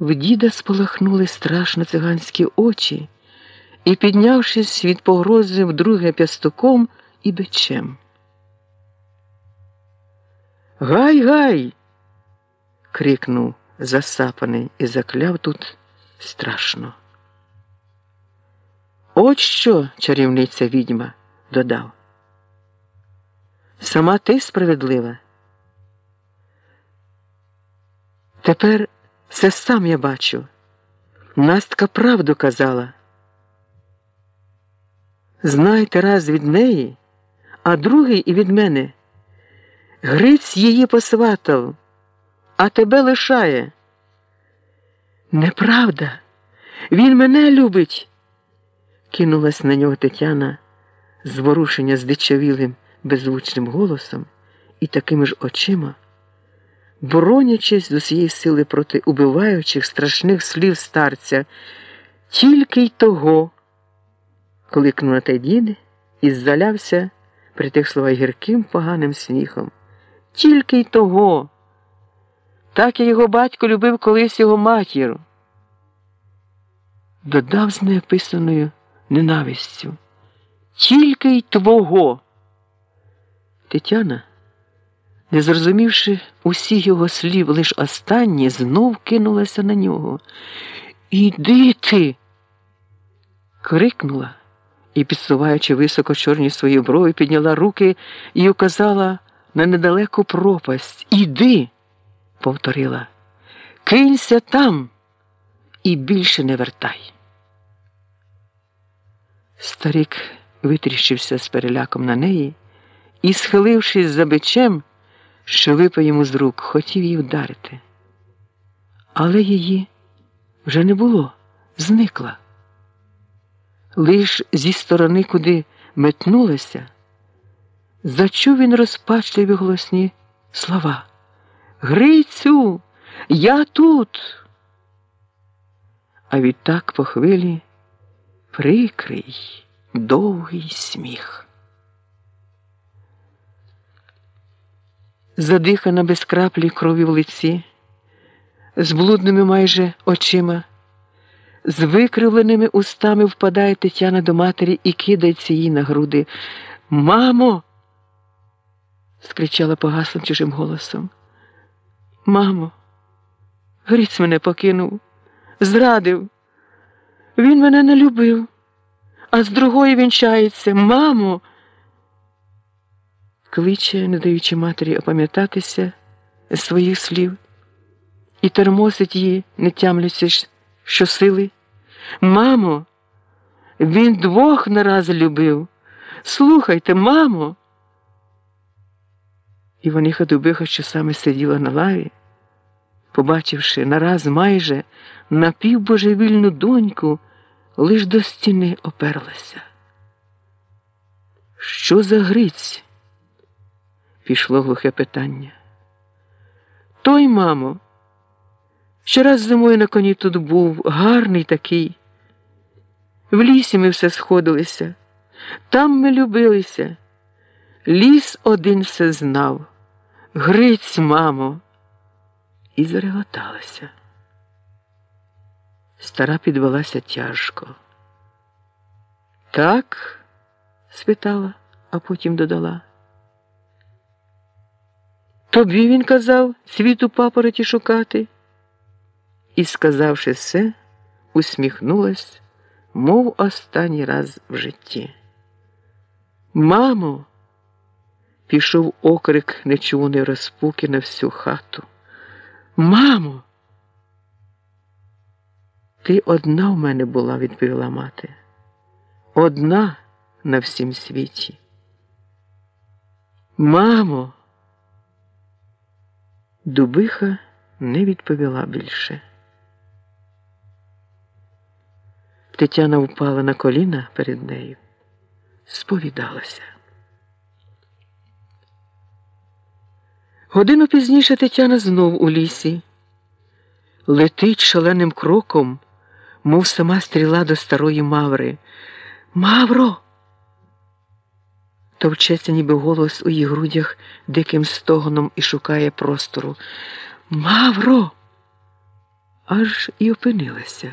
В діда спалахнули страшно циганські очі і, піднявшись від погрози вдруге п'ястуком і бичем. Гай, гай. крикнув засапаний і закляв тут страшно. От що, чарівниця відьма, додав. Сама ти справедлива. Тепер все сам я бачу. Настка правду казала. Знайте раз від неї, а другий і від мене. Гриць її посватав, а тебе лишає. Неправда, він мене любить, кинулась на нього Тетяна, зворушення здичавілим, беззвучним голосом і такими ж очима боронячись з усієї сили проти убиваючих страшних слів старця, тільки й того, кликнув на те діди і залявся при тих словах гірким поганим сміхом. Тільки й того. Так і його батько любив колись його матір. Додав з неописаною ненавистю. Тільки й твого. Тетяна не зрозумівши усіх його слів, лиш останні, знов кинулася на нього. Іди ти. крикнула і, підсуваючи високо чорні свої брови, підняла руки і указала на недалеку пропасть. Іди, повторила, кинься там і більше не вертай. Старик витріщився з переляком на неї і, схилившись за бичем, що випав йому з рук, хотів її вдарити. Але її вже не було, зникла. Лиш зі сторони, куди метнулася, зачув він розпачливі голосні слова. Грицю, я тут. А відтак по хвилі прикрий, довгий сміх. Задихана без краплі крові в лиці, з блудними майже очима, з викривленими устами впадає Тетяна до матері і кидається їй на груди. Мамо. скричала погаслим чужим голосом. Мамо, Гриць мене покинув, зрадив. Він мене не любив, а з другої вінчається. Мамо кличе, не даючи матері опам'ятатися своїх слів, і термосить її, не тямлячи щосили. Мамо, він двох нараз любив. Слухайте, мамо. Іваниха Дубиха, що саме сиділа на лаві, побачивши нараз майже напівбожевільну доньку, лиш до стіни оперлася. Що за Гриць? Пішло глухе питання. Той, мамо, що раз зимою на коні тут був, гарний такий. В лісі ми все сходилися, там ми любилися. Ліс один все знав. Гриць, мамо, і зареготалася. Стара підвелася тяжко. Так? спитала, а потім додала. Тобі він казав світу папороті шукати. І, сказавши все, усміхнулась, мов останній раз в житті. Мамо, пішов окрик нечуваної розпуки на всю хату. Мамо, ти одна в мене була, відповіла мати. Одна на всім світі. Мамо. Дубиха не відповіла більше. Тетяна впала на коліна перед нею, сповідалася. Годину пізніше Тетяна знов у лісі, летить шаленим кроком, мов сама стріла до старої Маври. Мавро! Товчеться, ніби голос у її грудях диким стогоном і шукає простору. Мавро! аж і опинилася.